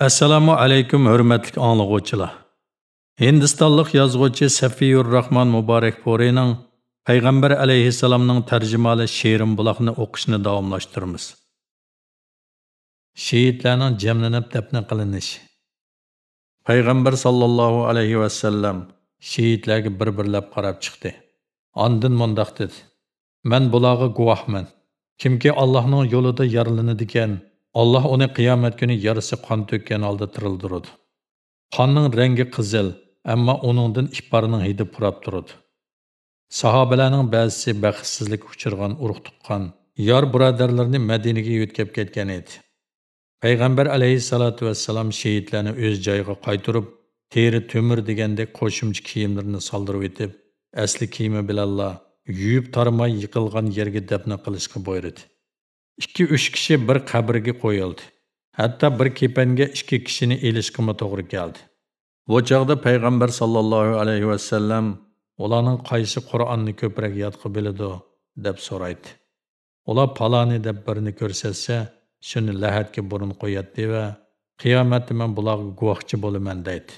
Assalomu alaykum hurmatli anglovchilar. Hindistonlik yozuvchi Safiyur Rahman Muborak Porining Payg'ambar alayhissalomning tarjimali she'rim buloqni o'qishni davomlashtiramiz. Shehidlarning jamlanib dafn qilinishi. Payg'ambar sallallohu alayhi va sallam shehidlarga bir-birlab qarab chiqdi. Ondan mundoq dedi: "Men bularga guvohman. Kimki Allohning yo'lida yaralanadigan Allah uni qiyomat kuni yarisi qon to'kkan holda tirildiradi. Qonning rangi qizil, ammo uningdan iparning hidi purab turadi. Sahobalarning ba'zisi baxtsizlik uchirgan urug' tuqqan yor birodarlarni Madinaga yo'tkab ketgan edi. Payg'ambar alayhissalatu vassalam shehidlarni o'z joyiga qaytarib, teri tömür degandek qo'shimcha kiyimlarini soldirib etib, asli kiyimi bilanla yuyib tarmay yiqilgan yerga dafn qilishga buyurdi. Ikki uch kishi bir qabrga qo'yildi. Hatto bir kepanga ikki kishini elishqimi to'g'ri keldi. Bu chog'da payg'ambar sallallohu alayhi vasallam ularning qaysi qur'onni ko'proq yodqa biladi? deb so'raydi. Ular paloni deb birini ko'rsatsa shuni lahatga burun qo'yadi va qiyomatda man bularga guvohchi bo'laman deydi.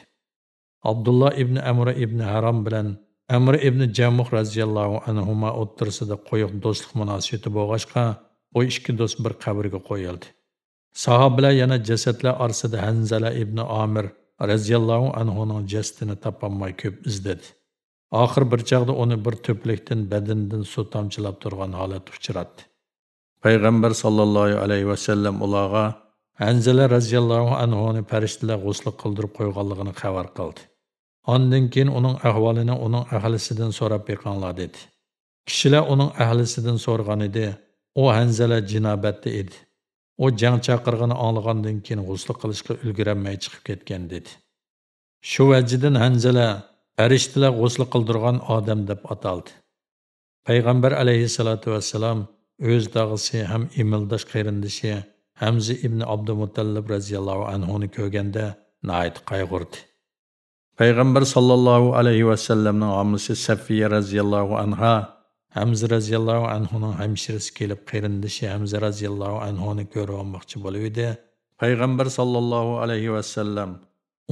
Abdulloh ibn amr ibn harom bilan amr ibn jamuh roziyallohu anhu o'ttirsida qo'yiq do'stlik munosabati bo'lg'ashqa o ikki do'st bir qabrga qo'yildi. Sahobalar yana jasadlar orasida hanzala ibn Amir raziyallohu anhuning jasadini topolmay ko'p izladi. Oxir bir chaqda uni bir to'plikdan badanidan suv tomchilab turgan holat uchratdi. Payg'ambar sollallohu alayhi va sallam ularga hanzala raziyallohu anhuni farishtalar g'usl qildirib qo'yganligini xabar qildi. Ondan keyin uning ahvolini uning ahlisidan so'rab beqonlar dedi. Kishilar uning ahlisidan so'rgan edi u hanzala jinobatda edi. U jang chaqirg'ini anglagandan keyin g'usl qilishga ulgurolmay chiqib ketgan dedi. Shu vajidan hanzala farishtalar g'usl qildirgan odam deb ataldi. Payg'ambar alayhissalotu vassalam o'z dog'isi ham imildosh qarindishi hamzi ibn abdumutallib roziyallohu anhuni ko'rganda nayt qayg'urdi. Payg'ambar sollallohu alayhi vasallamning omisi safiya roziyallohu anha Hamza roziyallohu anhuning hamshirasi kelib qarindishi Hamza roziyallohu anhuni ko'rib olmoqchi bo'lib edi. Payg'ambar sallallohu alayhi vasallam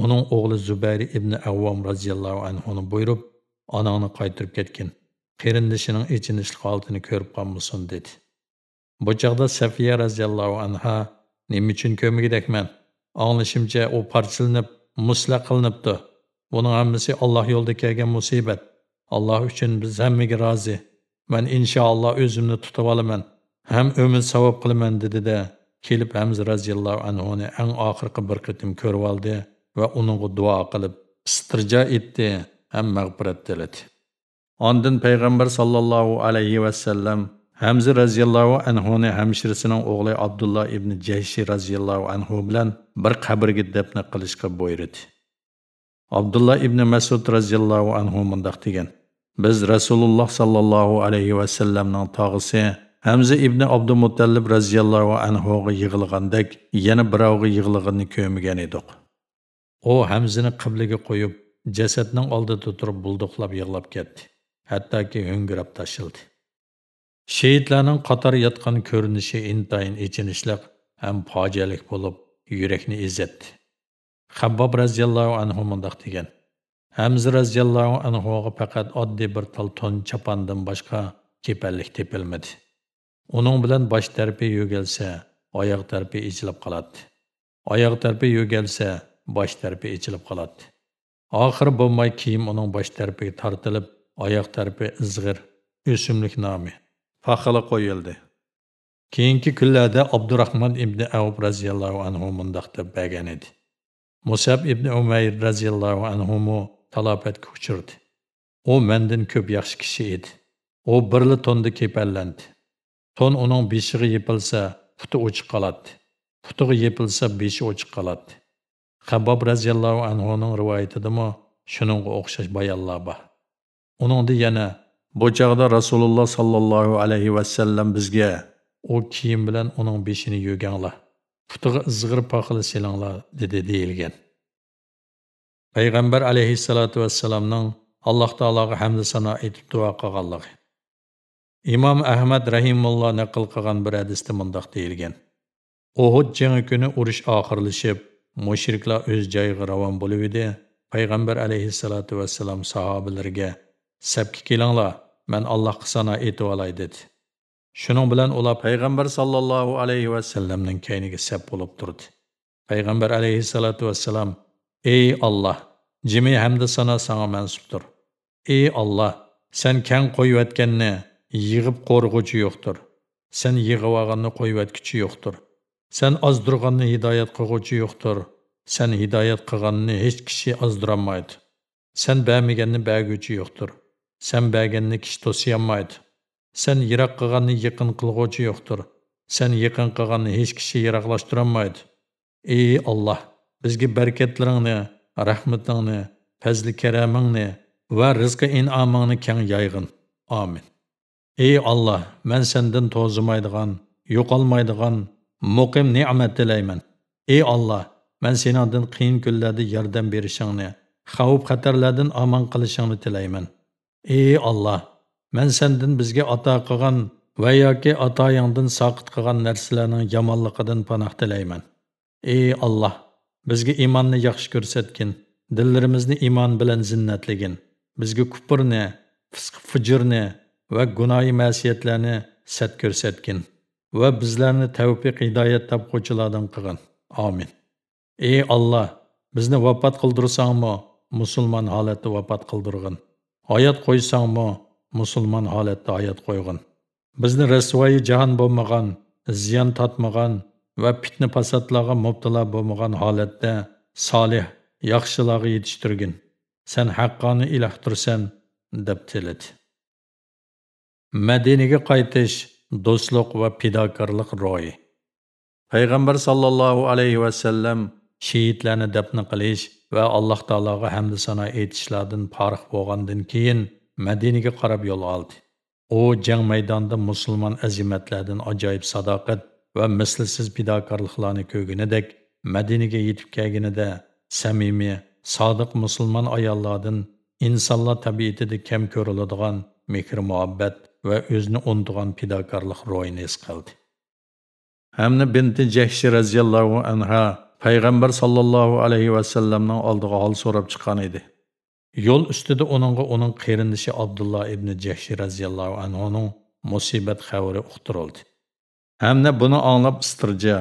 uning o'g'li Zubayr ibn Avvom roziyallohu anhuni buyurib, onangni qaytirib ketgin. Qarindishining ichinishli holatini ko'rib qolmasin dedi. Bu chog'da Safiya roziyallohu anha nima uchun ko'migidakman? Anglashimcha u parchalanib, musla qilinibdi. Buning hammasi Alloh yo'lida kelgan musibat. Alloh uchun biz hammaga rozi. Man inshaalloh o'zimni tutib olaman ham umid savob qilaman dedi-da kelib Hamza roziyallohu anhuni eng oxirgi bir qitim ko'rib oldi va uningga duo qilib istirjo etdi ham mag'firat tiladi. Ondan payg'ambar sollallohu alayhi vasallam Hamza roziyallohu anhuni hamshirasining o'g'li Abdullah ibn Jayshi roziyallohu anhu bilan bir qabrga dafn qilishga buyurdi. Abdullah ibn Mas'ud roziyallohu anhu mundaq degan: biz rasululloh sollallohu alayhi vasallamning tog'isi hamza ibn abdumutallib roziyallohu anhuga yig'ilgandek yana birovga yig'ilganini ko'rmagan edik. U hamzini qibliga qo'yib jasadning oldida turib bulduqlab yig'lab ketdi hattoki ho'ngirab tashildi. Shehidlarning qator yotgan ko'rinishi intayin ichinishliq ham fojialik bo'lib yurakni ezatdi habbob roziyallohu anhu mundoq degan. Hamza raziyallohu anhuga faqat oddiy bir tal ton chapandan boshqa kepanlik tepilmadi. Uning bilan bosh tarpi yo'galsa, oyoq tarpi ichilib qoladi. Oyoq tarpi yo'galsa, bosh tarpi ichilib qoladi. Oxir bo'lmay kiyim uning bosh tarpiga tortilib, oyoq tarpi izg'ir, o'simlik nomi faxili qo'yildi. Keyingi kunlarda Abdurrahman ibn Avb raziyallohu anhu mundaq deb edi. Musab ibn Umayr raziyallohu anhu talafetga uchirdi. U mendan ko'p yaxshi kishi edi. U birli tonda kepallandi. Ton uning beshig'i yepilsa, puti o'chiq qoladi. Putiga yepilsa, beshi o'chiq qoladi. Habbob raziyallohu anhuning rivoyatidami shuningga o'xshash bayonlar bor. Uningda yana bu chog'da Rasululloh sallallohu alayhi va sallam bizga u kiyim bilan uning beshini yuganglar. Putiga izg'ir paqili selinglar dedi deyilgan. Payg'ambar alayhissalotu vassalamning alloh taologa hamda sano aytib duo qilganligi. Imom ahmad rahimulloh naql qilgan bir hadisda mundoq deyilgan. Uhud jangi kuni urush oxirlashib mushriklar o'z joyiga ravon bo'lib edi. Payg'ambar alayhissalotu vassalam sahobalarga sabki kelinglar man allohga sano aytib olay dedi. Shuning bilan ular payg'ambar sollallohu alayhi vasallamning kayniga sab bo'lib turdi. Payg'ambar alayhissalotu vassalam ey Allah, jimi hamda sana sana mansubdur. ey Allah, sen kang qo'yayotganni yig'ib qo'rg'uchi yo'qdir sen yig'ib olganni qo'yayotguchi yo'qdir sen ozdirganni hidoyat qilg'uchi yo'qdir sen hidoyat qilganni hech kishi ozdirolmaydi. Sen bermaganni berguchi yo'qdir sen berganni kishi to'siyolmaydi. Sen yiroq qilganni yaqin qilg'uchi yo'qdir sen yaqin qilganni hech kishi yiroqlashtirolmaydi. Ey Allah, bizga barkatlaringni rahmatingni fazli karamingni va rizqi inomingni keng yayg'in. Amin. Ey olloh man sendan to'zimaydigan yo'qolmaydigan muqim ne'mat tilayman. Ey olloh man seningdan qiyin kunlarda yordam berishingni xavf xatarlardan omon qilishingni tilayman. Ey olloh man sendan bizga ato qilgan va yoki atoyingdan soqit qilgan narsalarning yomonligidan panoh tilayman. Ey olloh bizga iymonni yaxshi ko'rsatgin dillarimizni iymon bilan zinnatligin. Bizga kufrni fisq fujurni va gunoyi masiyatlarni sat ko'rsatgin va bizlarni tavfiq hidoyat topquvchilardan qilgin. Amin. Ey olloh bizni vafot qildirsangmi musulmon holatda vafot qildirg'in. Hayot qo'ysangmi musulmon holatda hayot qo'yg'in. Bizni rasvoyi jahon bo'lmagan ziyon totmagan va fitna fasodlarga mubtalo bo'lmagan holatda solih yaxshilarga yetishtirgin. Sen haqqoni ilahtirsan deb tiladi. Madinaga qaytish do'stlik va fidokorlik ro'yi. Payg'ambar sollallohu alayhi vasallam shehidlarni dafn qilish va alloh taologa hamda sano aytishlardan forig' bo'lgandan keyin madinaga qarab yo'l oldi. U jang maydonida musulmon azimatlardan ajoyib sadoqat va mislsiz fidokorliklarni ko'rganidek madinaga yetib kelganida samimiy sodiq musulmon ayollardan insonlar tabiatida kam ko'riladigan mehr muhabbat va o'zini unutgan fidokorlik ro'yini his qildi. Hamna binti jahshi roziyallohu anha payg'ambar sollallohu alayhi vasallamning oldiga hol so'rab chiqqan edi. Yo'l ustida uningga uning qarindishi abdulloh ibn jahshi roziyallohu anhuning musibat xabari uqtirildi. Hamda buni anglab istirja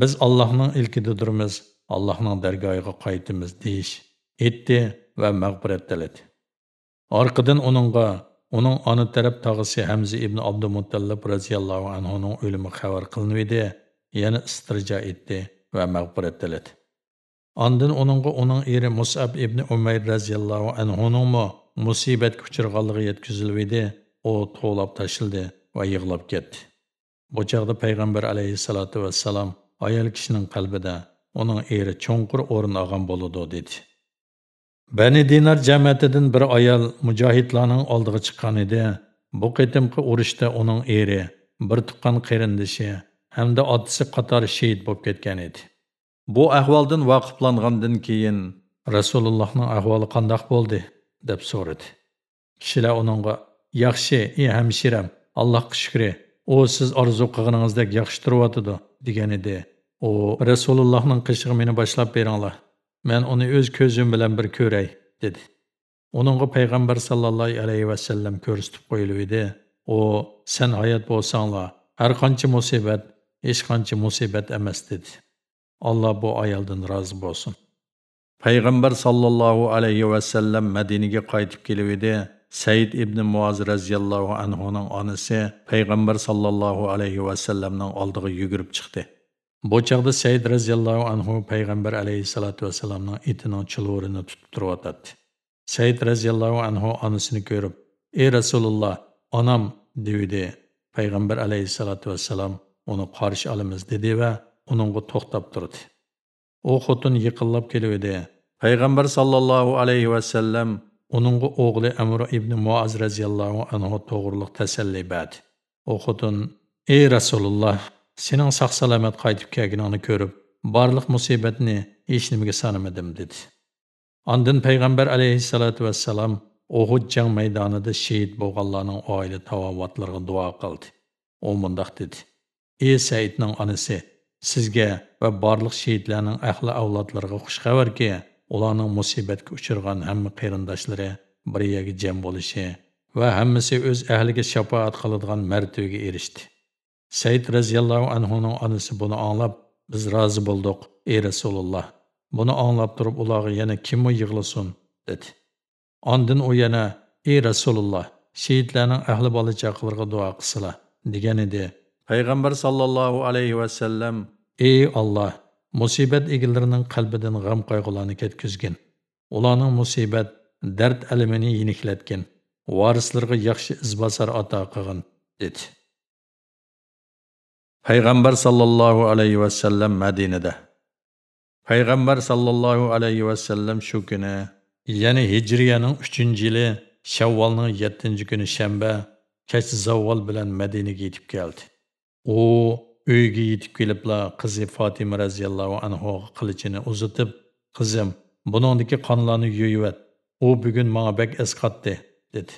biz allohning ilkididirmiz allohning dargohiga qaytimiz deyish etdi va mag'firat tiladi orqadan uningga uning ona taraf tog'isi hamza ibn abdumutallab roziyallohu anhuning o'limi xabar qilinadi yana istirja etdi va mag'firat tiladi Ondan onunğa onun eri Musab ibn Umayr raziyallohu anhuning musibatga uchraganligi yetkazildi. U to'lab tashildi va yig'lab ketdi. Bu çağda Peygamber aleyhissalatu vesselam ayol kishining kalbide uning eri cho'nqur o'rin olgan bo'ladi dedi. Beni Dinar cemiyetinden bir ayol mujohidlarning aldığı chiqqan edi. Bu qitimqi urishda uning eri, bir tuqqan qarindishi hamda otisi qator shahid bo'lib ketgan edi. Bu ahvoldan vaqiflangandan keyin Rasulullohning ahvoli qandoq bo'ldi deb so'radi. Kishilar uningga yaxshi, ey hamshiram, Allohga shukr, u siz orzu qilganingizdek yaxshi turyotidi degan edi. U Rasulullohning qishig'i meni boshlab beringlar. Men uni o'z ko'zim bilan bir ko'ray dedi. Uningga payg'ambar sallallohu alayhi vasallam ko'rsatib qo'yilib edi. U sen hayot bo'lsanglar, har qancha musibat, hech qancha musibat emas dedi. alloh bu ayoldan rozi bo'lsin. Payg'ambar sallallohu alayhi vasallam Madinaga qaytib kelib edi. Said ibn Muaz radhiyallohu anhuning onasi payg'ambar sallallohu alayhi va sallamning oldiga yugurib chiqdi. Bu chaqda Said radhiyallahu anhu payg'ambar alayhi salatu va sallamning itining chilurini tutib turibdi. Said radhiyallahu anhu onasini ko'rib, "Ey Rasululloh, onam" dedi. Payg'ambar alayhi salatu va sallam uni qarshi olamiz dedi va uningga to'xtab turdi u xotin yiqillab keluvdi payg'ambar sallallohu alayhi vasallam uningga o'g'li amr ibn muaz roziyallohu anhu to'g'riliq tasalli berdi u xotin ey rasululloh sening sog' salomat qaytib kelganingni ko'rib barliq musibatni hech nimaga sanamadim dedi Ondan payg'ambar alayhissalotu vassalam Uhud jang maydonida shahid bo'lganlarning oila tavovatlariga duo qildi. U mundaq dedi: "Ey Saidning onasi, sizga va barliq shehidlarning ahli avlodlariga xush xabarki ularning musibatga uchirgan hamma qarindoshlari bir yerga jam bo'lishi va hammasi o'z ahliga shafoat qiladigan martuga erishdi. Said roziyallohu anhuning onasi buni anglab biz rozi bo'ldik ey rasululloh. Buni anglab turib ularga yana kimmi yig'lasin? dedi. Ondin u yana ey rasululloh shehidlarning ahli bola chaqalarga duo qilsalar degan edi. Payg'ambar sollallohu alayhi vasallam ey olloh musibat egillarining qalbidan g'am qayg'ularni ketkizgin. Ularning musibat dard alamini yeniklatgin varislarga yaxshi izbosar ato qilgin dedi. Payg'ambar sollallohu alayhi vasallam madinada. Payg'ambar sollallohu alayhi vasallam shu kuni ya'ni hijriyaning uchinchi yili shavvolning yettinchi kuni shanba kech zavvol bilan madinaga yetib keldi. U uyga yetib kelibla qizi fotima roziyallohu anhu qilichini uzatib qizim buningdagi qonlarni yuyivat u bugun manga bak esqatdi dedi.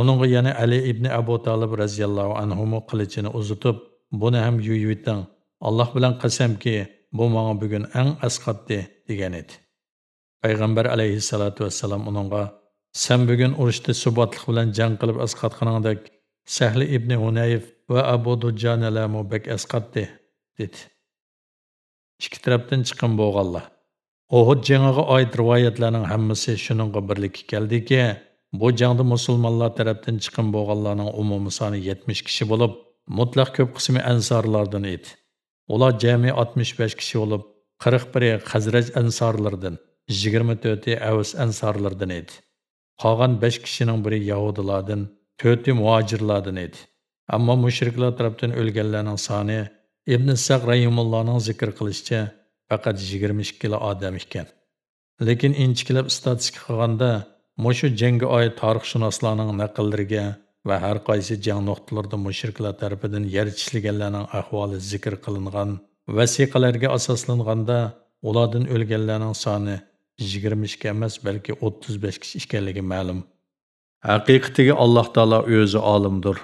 Uningga yana ali ibn abu tolib roziyallohu anhu qilichini uzatib buni ham yuyiviting alloh bilan qasamki bu manga bugun eng asqatdi degan edi. Payg'ambar alayhissalotu vassalam uningga sen bugun urushda subotlik bilan jang qilib asqatganingdek sahli ibn hunayf va abu dujjanalarmu bak asqatdi dedi. Ikki tarafdan chiqim bo'lganlar Uhud jangiga oid rivoyatlarning hammasi shuningga birlikka keldiki bu jangda musulmonlar tarafdan chiqim bo'lganlarning umumiy soni 70 kishi bo'lib mutlaq ko'p qismi ansorlardan edi. Ular jami 65 kishi bo'lib 41 Xazraj ansorlaridan 24 Avs ansorlaridan edi. Qolgan 5 kishining biri yahudilardan 4 muhojirlardan edi. Ammo mushriklar tarafdan o'lganlarning soni ibn saq rahimullohning zikr qilishicha faqat 22 odam ekan. Lekin inchikilab statistika qilganda mushu jangga oid tarixshunoslarning naqllariga va har qaysi jang nuqtalarida mushriklar tarafidan yer tishlaganlarning ahvoli zikr qilingan vasiqalarga asoslanganda ulardan o'lganlarning soni 22 emas balki 35 kishi ekanligi ma'lum. Haqiqatiga alloh taolo o'zi olimdir.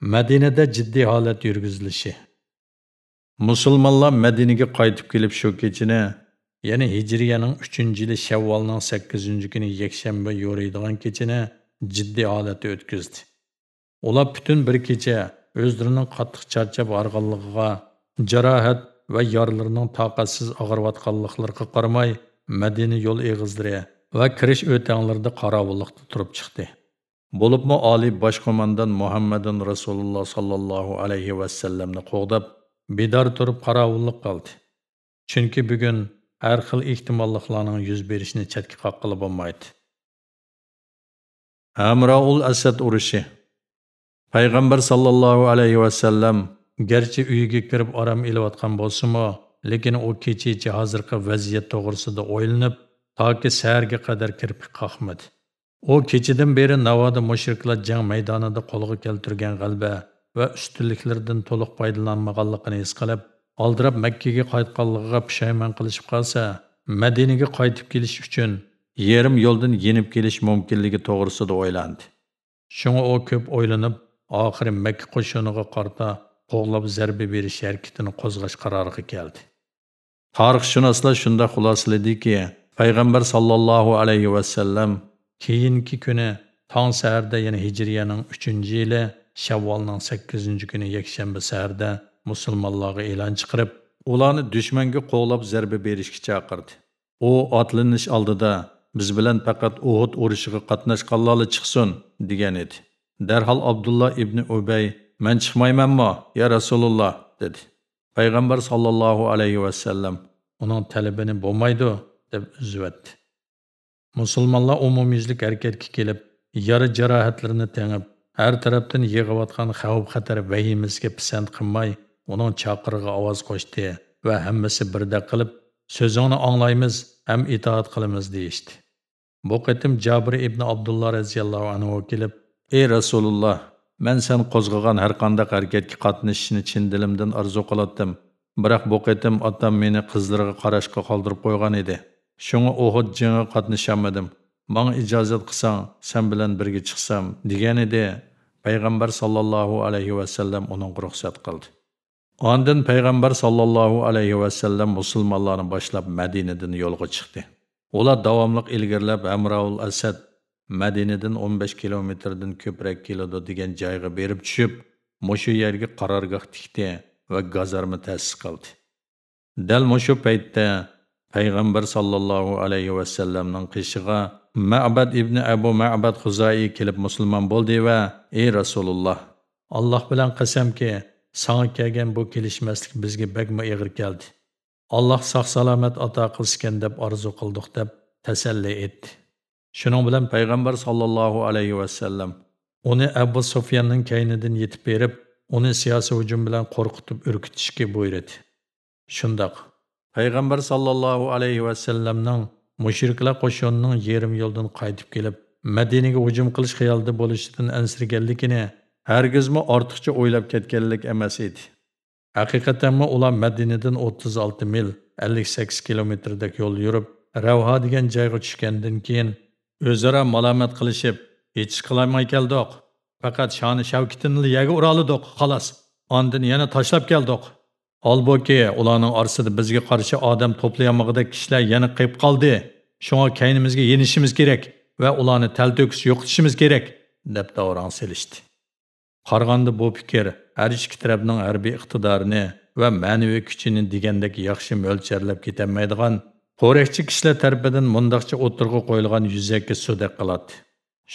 Madinada jiddiy holat yurgizilishi. Musulmonlar madinaga qaytib kelib shu kechini ya'ni hijriyaning 3 yili shavvolning 8 kuni yakshanba yo'riydigan kechini jiddiy holatda o'tkazdi. Ular butun bir kecha o'zlarining qattiq charchab g'arg'anligiga jarohat va yorlarining toqatsiz og'irayotganliklariga qaramay madina yo'l eg'izlari va kirish o'tanglarida qorovullikda turib chiqdi bo'libmi oliy bosh qo'mondan muhammadin rasululloh sollallohu alayhi vasallamni qo'g'dab bedor turib qorovullik qildi chunki bugun har xil ehtimolliklarning yuz berishini chetga qoqqili bo'lmaydi Hamraul Asad urushi. Payg'ambar sallallohu alayhi va sallam garchi uyiga kirib orom elayotgan bo'lsa-mu, lekin u kecha hozirgi vaziyat to'g'risida o'ylanib, toki saharga qadar kirib qoqmadi. U kechidan beri Navoda mushriklar jang maydonida qo'lga keltirgan g'alba va ustunliklardan to'liq foydalanmaganligini his qilib, oldirab Makkaga qaytganligiga pushaymon qilishib qolsa, Madinaga qaytib kelish uchun yarim yo'ldan yenib kelish mumkinligi to'g'risida o'ylandi. Shunga u ko'p o'ylanib oxiri makka qo'shiniga qarta qo'g'lab zarba berish harakatini qo'zg'ash qaroriga keldi. Tarixshunoslar shunda xulosaladiki payg'ambar sollallohu alayhi vasallam keyingi kuni tong saharda yana hijriyaning uchinchi yili shavvolning sakkizinchi kuni yakshanba saharda musulmonlarga e'lon chiqarib ularni dushmanga qo'g'lab zarba berishga chaqirdi u otlanish oldida biz bilan faqat Uhud urushiga qatnashganlarla chiqsin degan edi. Darhol Abdullah ibn Ubay "Men chiqmaymanmi, ya Rasululloh" dedi. Payg'ambar sallallohu alayhi va sallam uning talabini bo'lmaydi deb uzvatdi. Musulmonlar umumyuzlik harakatga kelib, yara jarohatlarini tengib, har tarafdan yig'ayotgan xavf-xatar vahimasiga pisand qilmay, uning chaqirig'i ovoz qo'shdi va hammasi birda qilib, so'zingni anglaymiz ham itoat qilamiz deyishdi. Bu qitim Jabir ibn Abdullah radhiyallohu anhu kelib, "Ey Rasululloh, men sen qo'zg'agan har qanday harakatga qatnashishni chin dilimdan orzu qilatdim. Biroq bu qitim otam meni qizlarga qarashga qoldirib qo'ygan edi. Шуңа Uhud jangiga қатнышамадым. Menga ijozat qilsang, сен билан бірге чықсам, degan Пайғамбар Payg'ambar sallallohu ва саллам sallam uning қылды. qildi. пайғамбар payg'ambar sollallohu alayhi vasallam musulmonlarni boshlab Madinadan yo'lga chiqdi. Ular davomliq ilgirlab Amraul Asad Madinadan 15 kilometrdan ko'proq keladi degan joyga berib tushib, mushu yerga qarorgoh tikdi va gazarma ta'sis qildi. Dal mushu paytda payg'ambar sollallohu alayhi vasallamning qishig'a Ma'bad ibn Abu Ma'bad huzoiy kelib musulmon bo'ldi va ey Rasululloh Alloh bilan qasamki sanga kelgan bu kelishmaslik bizga bakma ig'ir keldi. Alloh sog' salomat ato qilskan deb orzu qildik deb tasalli etdi. Shuning bilan payg'ambar sollallohu alayhi vasallam uni Abu Sufyanning kaynidan yetib berib, uni siyosiy hujum bilan qo'rqitib urkitishga buyurdi. Shundoq payg'ambar sallallohu alayhi vasallamning mushriklar qo'shinining yarim yo'ldan qaytib kelib, Madinaga hujum qilish xayolida bo'lishidan ansirganligini hargizmi ortiqcha o'ylab ketganlik emas edi. Haqiqatanmi ular Madinadan 36 mil, 58 kilometrdek yo'l yurib, Ravha degan joyga tushgandan keyin o'zaro malomat qilishib, hech qilamay keldik. Faqat shoni shavkitini yaga uralidik, xolos. Ondan yana tashlab keldik. Holbuki ularning orasida bizga qarshi odam to'playamag'idek kishilar yana qiyib qoldi. Shunga kaynimizga yenishimiz kerak va ularni talto'kis yo'qitishimiz kerak deb davron selishdi. Qarğanda bu fikr har ikki tarafning harbiy iqtidorini va ma'naviy kuchini degandek yaxshi mo'lcharlab ketolmaydigan qo'rakchi kishilar tarafidan mundaqcha o'tirg'a qo'yilgan yuzaki sudaq qiladi.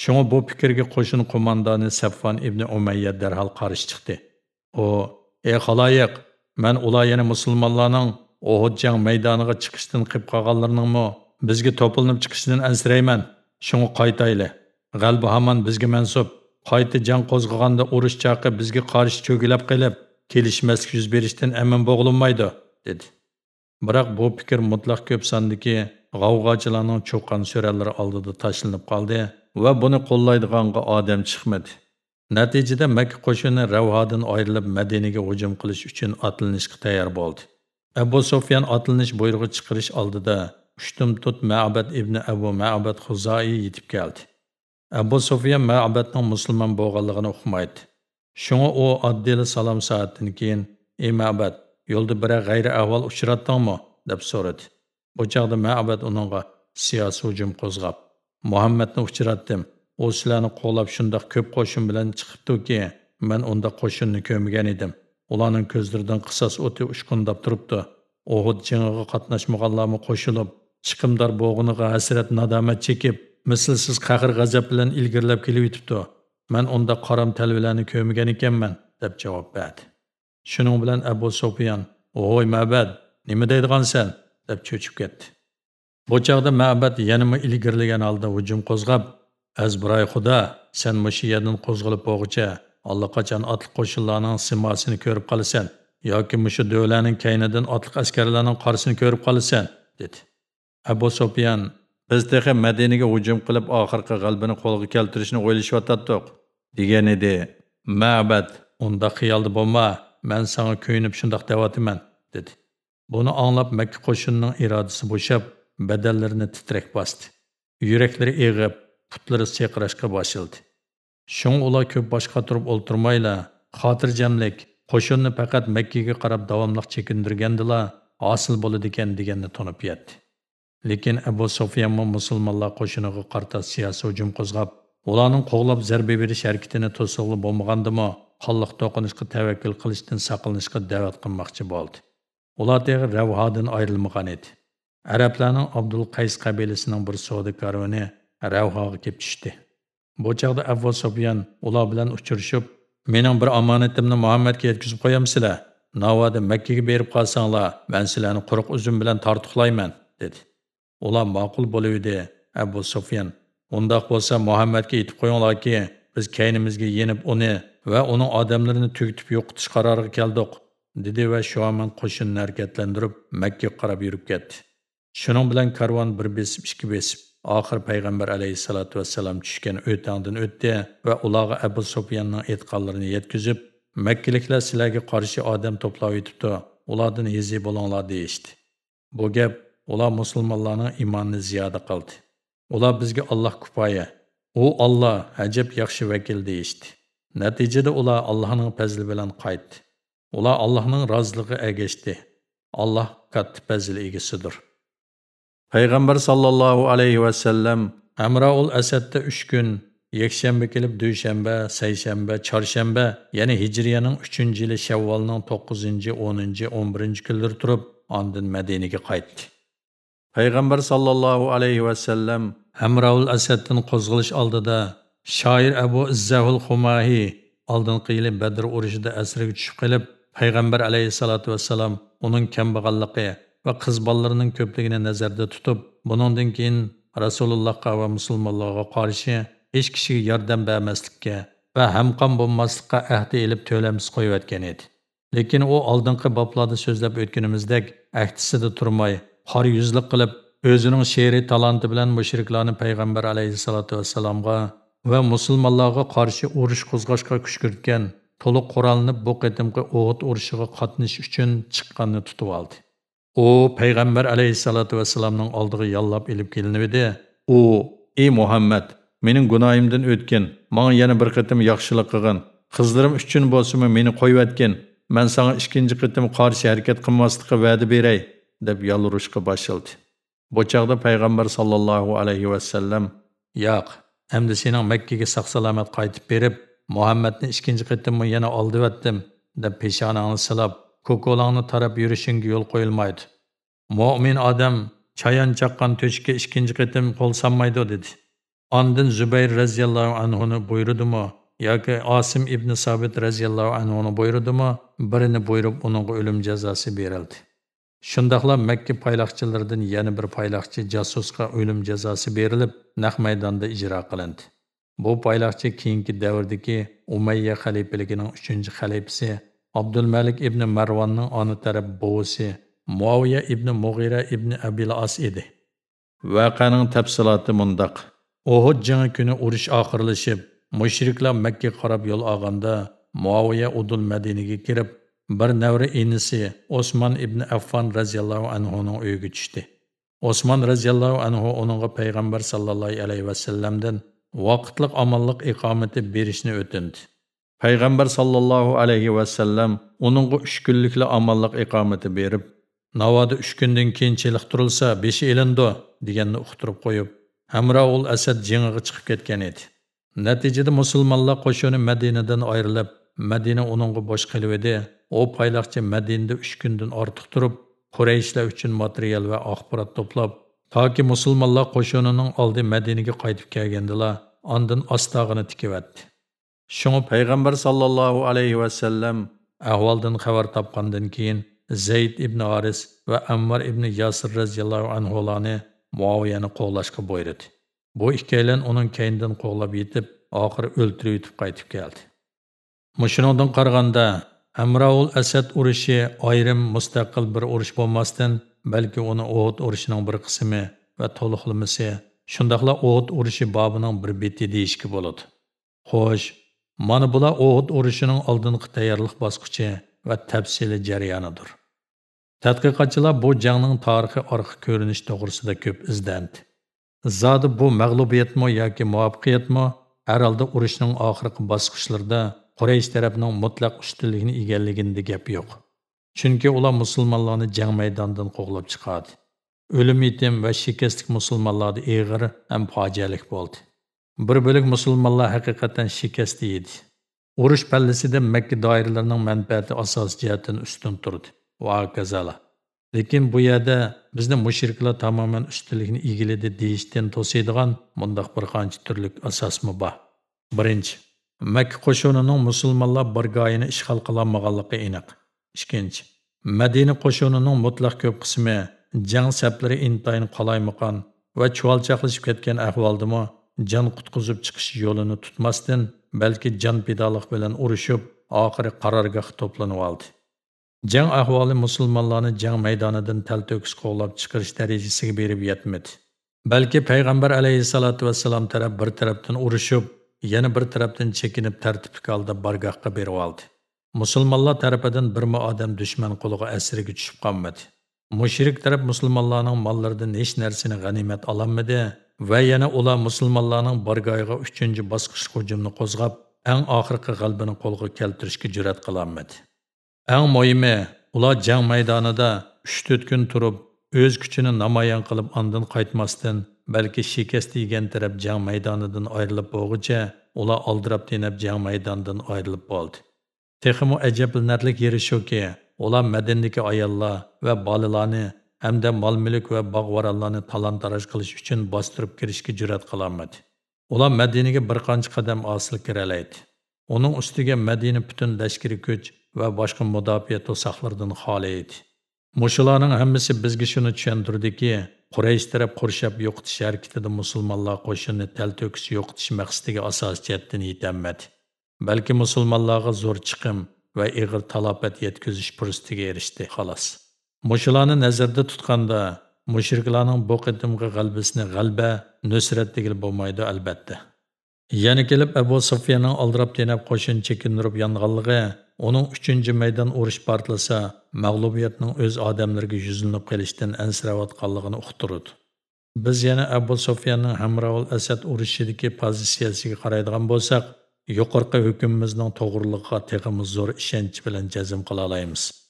Shunga bu fikrga qo'shin qo'mondoni Safvan ibn Umayya darhol qarshi chiqdi. U: "Ey xaloyiq, men ular yana musulmonlarning Uhud jang maydoniga chiqishdan qilib qolganlarningmi bizga to'pilib chiqishidan ansirayman. Shunga qaytayli. G'alba hamon bizga mansub. qayta jang qo'zg'aganda urush chaqi bizga qarshi cho'gilab qilib kelishmaslik yuz berishdan amin bo'g'linmaydi dedi biroq bu fikr mutlaq ko'p sondagi g'avg'ochilarning cho'qqan so'ralari oldida tashlanib qoldi va buni qo'llaydiganga odam chiqmadi natijada makka qo'shini Ravhadan ayrilib madinaga hujum qilish uchun otlanishga tayyor bo'ldi abu sufyan otlanish buyrug'i chiqarish oldida ushtum tut ma'bad ibn abu ma'bad Xuzoi yetib keldi Abu Sufyan Ma'badning musulmon bo'lganligini uqmaydi. Shunga u oddiy salom soatdan keyin "Ey Ma'bad, yo'lda bir g'ayri ahvol uchratdingmi?" deb so'radi. Bu chaqda Ma'bad uningga siyosiy hujum qo'zg'ab, "Muhammadni uchratdim. U sizlarni qo'llab shundoq ko'p qo'shin bilan chiqibdiki, men unda qo'shinni ko'mgan edim. Ularning ko'zlaridan qisos o'ti uchqundab turibdi. o'g'it jangiga qatnashmaganlarmi qo'shilib, chiqimdor bo'g'iniga hasrat nadomat chekib mislsiz qahr g'azab bilan ilgirlab kelib yetibdi man unda qaram talvilarni ko'rmagan ekanman deb javob berdi shuning bilan abu sufyan voy mabad nima deydigansan deb cho'chib ketdi bu chog'da mabad yanama ilgirlagan holda hujum qo'zg'ab azbiroy xudo sen mushu yerdan qo'zg'alib bo'g'icha allaqachon otliq qo'shinlarning simosini ko'rib qolasan yoki mushu davlaning kaynidan otliq askarlarning qarsini ko'rib qolasan dedi abu sufyan Biz texe Madinaga hujum qilib oxirgi g'albini qo'lga keltirishni o'ylashyotgandik degan edi. Ma'bad, unda xiyolda bo'lma, men senga ko'yinib shundoq deyotiman, dedi. Buni anglab Makka qo'shinining irodasi bo'shab, badallarini titrak bosdi. Yuraklari eg'ib, putlari seqirashga boshladi. Shung ular ko'p boshqa turib o'ltirmaylar, xotirjamlik, qo'shinni faqat Makkaga qarab davomli chekindirgandilar, hosil bo'ladi ekan deganni tonib yetdi. lekin abu sufyanmi musulmonlar qo'shiniga qarta siyosiy hujum qo'zg'ab ularning qo'g'lab zarba berish harakatini to'sig'li bo'lmagandimi qonliq to'qinishga tavakkul qilishdan saqlanishga da'vat qilmoqchi bo'ldi ular teg'i ravhodin ayrilmagan edi arablarning abdul qays qabilasining bir savdo karvoni ravhoga kelib tushdi bu chog'da abu sufyan ular bilan uchrashib mening bir omonatimni muhammadga yetkazib qo'yamsizlar navoda makkaga berib qolsanglar man sizlarni quruq uzum bilan tortiqlayman dedi Ular ma'qul bo'luvdi. Abu Sufyan Undaq bo'lsa Muhammadga aytib qo'yinglarki, biz kaynimizga yenib uni va uning odamlarini tugitib yo'qotish qaroriga keldik, dedi va Shoman qo'shinni harakatlantirib Makka qarab yurib ketdi. Shuning bilan karvon bir besib, ikki besib, oxir payg'ambar alayhissalatu vassalam tushgan o'tangdan o'tdi va ularga Abu Sufyanning aytganlarini yetkazib, Makkaliklar sizlarga qarshi odam to'plab yetibdi, ulardan yezi bo'linglar deyishdi. Bu gap ular musulmonlarning iymonini ziyoda qildi ular bizga alloh kupoya u olloh ajab yaxshi vakil deyishdi natijada ular allohning fazli bilan qaytdi Ular Allohning roziligi agashdi. Alloh katta fazil egasidir. Payg'ambar sallallohu alayhi va sallam Amraul Asadda 3 kun yakshanba kelib dushanba, sayshanba, chorshanba, ya'ni Hijriyaning 3-yili Shavvolning 9-10, 11 kunlari turib, ondin Madinaga qaytdi. Payg'ambar sallallohu alayhi va sallam Hamraul Asaddan qo'zg'alish oldida shoir Abu Izzahul Xumahi oldingi yili Badr urushida asirga tushib qolib, Payg'ambar alayhissalotu vassalam uning kambag'alligi va qiz bolalarining ko'pligini nazarda tutib, buningdan keyin Rasulullohga va musulmonlarga qarshi hech kishiga yordam bermaslikka va hamqon bo'lmaslikqa ahdi ilib to'lamiz qo'yayotgan edi. Lekin u oldingi boblarda so'zlab o'tganimizdek ahdisida turmay, qor yuzlik qilib, o'zining she'riy talanti bilan mushriklarni payg'ambar alayhissalotu vassalomga va musulmonlarga qarshi urush qo'zg'ashga kuch kiritgan, to'liq qurolni bu qatimqi o'g'it urushiga qatnashish uchun chiqqanini tutib oldi. O payg'ambar alayhissalatu vassalamning oldiga yallab ilib kelinibdi. U: "Ey Muhammad, mening gunohimdan o'tgin, menga yana bir qitim yaxshilik qilgin. Qizlarim uchun bo'lsa meni qo'yib atgin. Men senga ikkinchi qitim qarshi harakat qilmaslikka va'da beray." deb yolurishga boshladi. Bu chaqda payg'ambar sallallohu alayhi vasallam: "Yo'q, endi sening Makkaga sog'-salomat qaytib berib, Muhammadni ikkinchi qitimni yana oldivatdim" deb peshonangni silab, ko'kolangni tarab yurishingga yo'l qo'yilmaydi. Mu'min odam chayon chaqqan to'shikka ikkinchi qitim qo'l solmaydi dedi. Ondan Zubayr radhiyallohu anhuni buyurdimi yoki Osim ibn Sabit radhiyallohu anhuni buyurdimi, birini buyurib uningga o'lim jazosi berildi. Shundaqla Makka payloqchilaridan yana bir payloqchi jasusga o'lim jazosi berilib, naq maydonda ijro qilindi. Bu payloqchi keyingi davrdagi Umayya xalifaligining 3-xalifasi Abdulmalik ibn Marvonning ona taraf buvisi Muaviya ibn Mughira ibn Abil As edi. Voqeaning tafsiloti mundaq. Uhud jangi kuni urush oxirlashib, mushriklar Makka qarab yo'l olganda, Muaviya Udul Madinaga kirib, bir navri inisi Osman ibn Affan radhiyallohu anhuning uyiga tushdi. Osman radhiyallohu anhu uningga payg'ambar sallallohu alayhi vasallamdan vaqtliq amonlik iqomati berishni o'tindi. Payg'ambar sallallohu alayhi vasallam uningga 3 kunlikli amonlik iqomati berib, navada 3 kundan keyin cheliqtirilsa, beshi elindo deganni uqtirib qo'yib, Hamraul Asad jingiga chiqib ketgan edi. Natijada musulmonlar qo'shini Madinadan ayrilib, Madina uningga bosh qilib edi. U payloqchi Madinada 3 kundan ortiq turib, Qurayshlar uchun material va axborot to'plab, toki musulmonlar qo'shinining oldi Madinaga qaytib kelgandilar, ondan ostog'ini tikivatdi. Shunga payg'ambar sallallohu alayhi va sallam хабар xabar topgandan keyin ибн ibn ва va ибн Ясир Yasir radhiyallohu anhularni Muaviyani qo'llashga buyurdi. Bu ikkalan uning keyindan qo'llab yetib, oxiri o'ltirib қайтып qaytib keldi. Mushuningdan qaraganda Amraul Asad urushi ayrim mustaqil bir urush bo'lmasdan, balki uni Uhud urushining bir qismi va to'liqlamasi, shundaqla Uhud urushi bobining bir beti deyishga bo'ladi. Mana bular Uhud urushining oldingi tayyorlik bosqichi va tafsili jarayonidir. Tadqiqotchilar bu jangning tarixi orqa ko'rinish to'g'risida ko'p izlandi. Zodi bu mag'lubiyatmi yoki muvaffaqiyatmi har holda urushning oxirgi bosqichlarida Quraysh tarafining mutlaq ustunligini egalligida gap yo'q. Chunki ular musulmonlarni jang maydonidan qo'g'lab chiqadi. O'lim yetim va shikastlik musulmonlarda eg'ir ham fojialik bo'ldi. Bir bölük musulmonlar haqiqatan shikast edi. Urush pallasida Makka doiralarining manfaati asos jihatdan ustun turdi. Va kazala. Lekin bu yerda bizni mushriklar tamoman ustunlikni egiladi deyishdan to'saydigan mundaq bir qancha turlik asosmi bor. Birinchi Makka qo'shinining musulmonlar bargoyini ishg'ol qilolmaganligi aniq. Ikkinchi, Madina qo'shinining mutlaq ko'p qismi jang saplari intayin qalaymaqon va chuvalchaqlashib ketgan ahvoldami jon qutqizib chiqish yo'lini tutmasdan, balki jon pidoliq bilan urushib, oxiri qarorgoh to'planib oldi. Jang ahvoli musulmonlarni jang maydonidan talto'kis qo'llab chiqarish darajasiga berib yetmadi. Balki payg'ambar alayhissalotu vassalam taraf bir tarafdan urushib, yana bir tarafdan chekinib tartibga oldi bargohga berib oldi. Musulmonlar tarafidan birma odam dushman qo'liga asirga tushib qolmadi. Mushrik taraf musulmonlarning mollaridan hech narsani g'animat ololmadi va yana ular musulmonlarning bargohiga 3-bosqich hujumni qo'zg'ab, eng oxirgi g'albini qo'lga keltirishga jur'at qilolmadi. Eng muhimi, ular jang maydonida 3-4 kun turib, o'z kuchini namoyon qilib ondan qaytmasdan, balki shikast yegan taraf jang maydonidan ayrilib bo'lguncha, ular aldirab tenab jang maydonidan ayrilib bo'ldi. Texmo ajablanarlik yeri shuki, ular madindagi ayollar va bolalarni hamda mol-mulk va bog'vorallarni talon-taroj qilish uchun bostirib kirishga jur'at qilolmadi. Ular Madinaga bir qancha qadam osil kiralaydi. Uning ustiga Madina butun lashkari kuch va boshqa mudofaa to'saqlardan xoli edi. Mushularning hammasi bizga shuni tushuntirdiki, Quraysh taraf qurshab yo'qotish harakatida musulmonlar qo'shinni tal talto'kis yo'qotish maqsadiga asos jihatdan yetanmadi. Balki musulmonlarga zo'r chiqim va ig'ir talofat yetkazish fursatiga erishdi, xolos. Mushularni nazarda tutganda, mushriklarning bu qitimga g'albisini g'alba, nusrat degil bo'lmaydi albatta. Yana kelib Abu Sufyanning oldirab tenab qo'shin chekindirib yonganligi, uning 3-chi maydon urush portlasa, mag'lubiyatning o'z odamlariga yuzlanib qolishdan ұқтырыды. Біз Biz yana Софияның Sufyanning Hamravul Asad urushidagi pozitsiyasiga qaraydigan bo'lsak, yuqorqi hukmimizning to'g'riligiga tegimiz zo'r ishonch bilan jazm qila olamiz.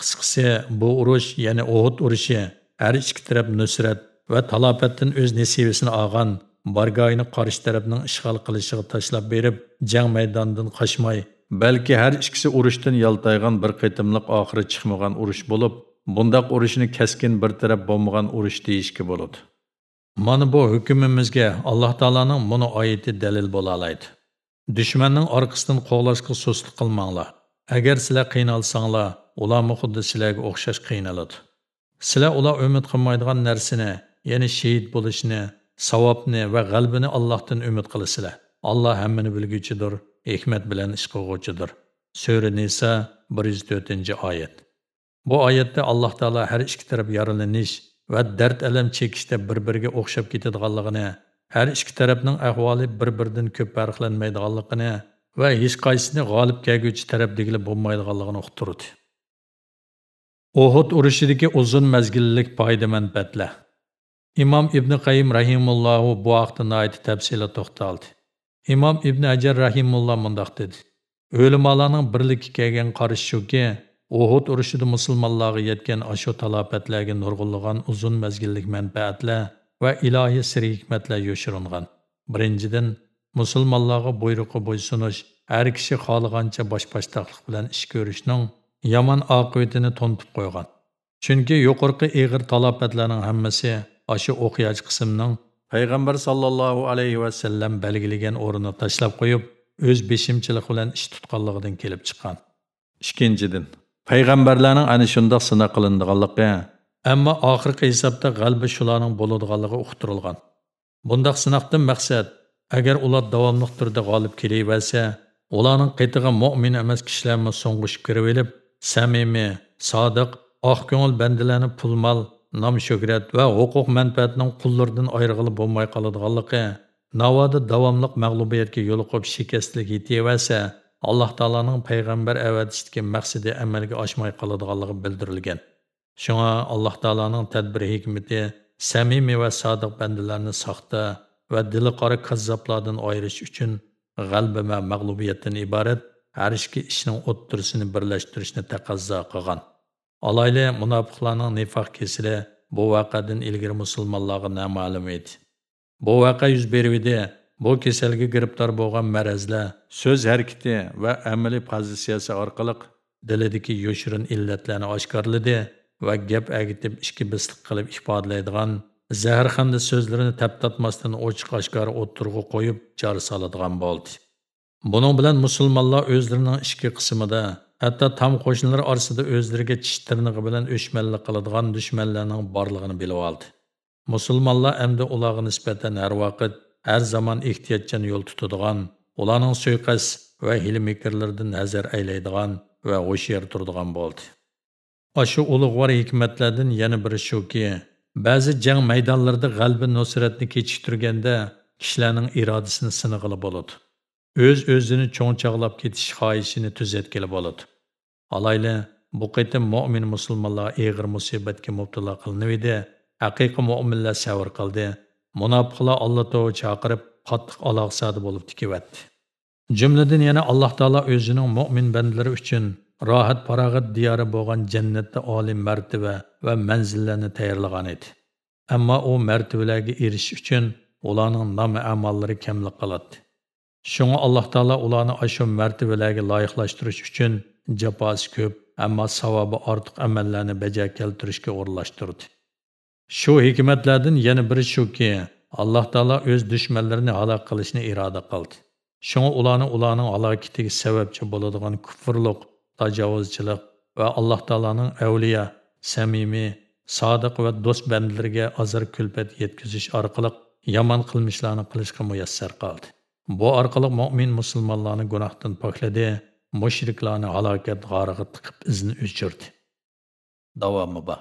Qisqasi, bu urush, ya'ni Uhud urushi, har ikki taraf nusrat va talofatdan o'z nasibasini olgan, bargoyni qarshi tarafning ishg'ol qilishiga tashlab berib, jang maydonidan qochmay, balki har ikkisi urushdan yaltaygan bir qitimliq oxiri chiqmagan urush bo'lib, bundaq urushni kaskin bir taraf bo'lmagan urush deyishga bo'ladi. Mana bu hukmimizga Alloh taolaning buni oyati dalil bo'la oladi. Dushmanning orqasidan qo'g'lashga so'slik qilmanglar. Agar sizlar qiynalsanglar, ularmi xuddi sizlarga o'xshash qiynaladi. Sizlar ular umid qilmaydigan narsani, ya'ni shahid bo'lishni, savobni va g'albini Allohdan umid qilasizlar. Alloh hammani bilguchidir, hikmat bilan ish qilguvchidir. Sura Nisa 104-oyat. Bu oyatda Alloh taolo har ikki taraf yorilish va dard alam chekishda bir-biriga o'xshab ketadiganligini, har ikki tarafning ahvoli bir-biridan ko'p farqlanmaydiganligini va hech qaysisini g'olib kelguvchi taraf degili bo'lmaydiganligini uqtirdi. Uhud urushidagi uzun mazgillik foyda manfaatlar. Imom Ibn Qayyim rahimullohu bu haqda noit tafsili to'xtaldi. Imom Ibn Ajar rahimulloh mundoq dedi. O'limalarning birlikka kelgan qarash shuki, Uhud urushida musulmonlarga yetgan ashu talofatlarga nurg'unlagan uzun mazgillik manfaatlar va ilohiy sir hikmatlar yoshiringan. Birinchidan, musulmonlarga buyruqqa bo'ysunish, har kishi xohlagancha boshpashtoqlik bilan ish ko'rishning yomon oqibatini to'ntib qo'ygan. Chunki yuqorqi ig'ir talofatlarning hammasi ashu o'qiyaj qismning payg'ambar sollallohu alayhi va sallam belgilagan o'rnini tashlab qo'yib, o'z beshimchilik bilan ish tutganligidan kelib chiqqan. Ikkinchidan, payg'ambarlarning ana shundoq sinaq qilindiganligi, ammo oxirgi hisobda g'alba shularning bo'ladiganligi uqtirilgan. Bundaq sinoqdan maqsad agar ular davomli turda g'olib kelaversa, ularning qaytiga mo'min emas kishilarni so'ng'ishib kirib olib, samimiy, sodiq, oq ko'ngil bandalarni pul-mol, nom shuhrat va huquq manfaatining qullaridan ayrig'ili bo'lmay qoladiganligi, navoda davomli mag'lubiyatga yo'liqib shikastlik yetaversa, Alloh taolaning payg'ambar avatishdagi maqsadi amalga oshmay qoladiganligi bildirilgan. Shunga Alloh taolaning tadbir hikmati samimiy va sodiq bandalarni soxta va dili qora kazzoblardan ayirish uchun g'alba va mag'lubiyatdan iborat har ikki ishning o'ttirisini birlashtirishni taqozo qilgan. Alayli munofiqlarning nifoq kesili bu vaqadan ilgari musulmonlarga noma'lum edi. Bu vaqa yuz berdi. Bu kasalga giribdor bo'lgan marazlar so'z harakati va amaliy pozitsiyasi orqali dilidagi yoshirin illatlarni oshkorladi va gap agitib ishki bisliq qilib ifodalaydigan zaharxanda so'zlarini taptatmasdan ochiq oshkor o'ttirg'i qo'yib jar soladigan bo'ldi. Buning bilan musulmonlar o'zlarining ichki qismida, hatto tam qo'shnilar orasida o'zlariga tish tirnig'i bilan o'shmanlik qiladigan dushmanlarning borlig'ini bilib oldi. Musulmonlar endi ularga nisbatan har vaqt, har zamon ehtiyotchan yo'l tutadigan, ularning suiqas va hilmikrlardan nazar aylaydigan va ho'shyor turadigan bo'ldi. Ashu ulug'vor hikmatlardan yana biri shuki, ba'zi jang maydonlarida g'albi nusratni kechiktirganda kishilarning irodasini sinig'ili bo'ladi. o'z-o'zini cho'nchaqlab ketish xohishini tuzatkili bo'ladi. Alayla, bu qitim mo'min musulmonlar eg'ir musibatga mubtalo qilinibdi. Haqiqiy mo'minlar savr qildi. Munofiqlar Alloh taolo chaqirib, qattiq aloqasida bo'lib tikivatdi. Jumladan yana Alloh taolo o'zining mu'min bandalari uchun rohat farog'at diyori bo'lgan jannatda oliy martaba va manzillarni tayyorlagan edi ammo u martabalarga erishish uchun ularning nomi amallari kamlik qiladi shunga alloh taolo ularni shu martabalarga loyiqlashtirish uchun jafosi ko'p ammo savobi ortiq amallarni baja keltirishga o'rinlashtirdi shu hikmatlardan yana biri shuki alloh taolo o'z dushmanlarini halok qilishni iroda qildi shunga ularni ularning halokatiga sababchi bo'ladigan kufrliq tajovuzchilik va alloh taoloning avliyo samimiy sodiq va do'st bandalariga azar kulpat yetkazish orqali yomon qilmishlarni qilishga muyassar qildi. Bu orqali mo'min musulmonlarni gunohdan pokladi mushriklarni halokat g'origa tiqib izni o'chirdi davomi bor.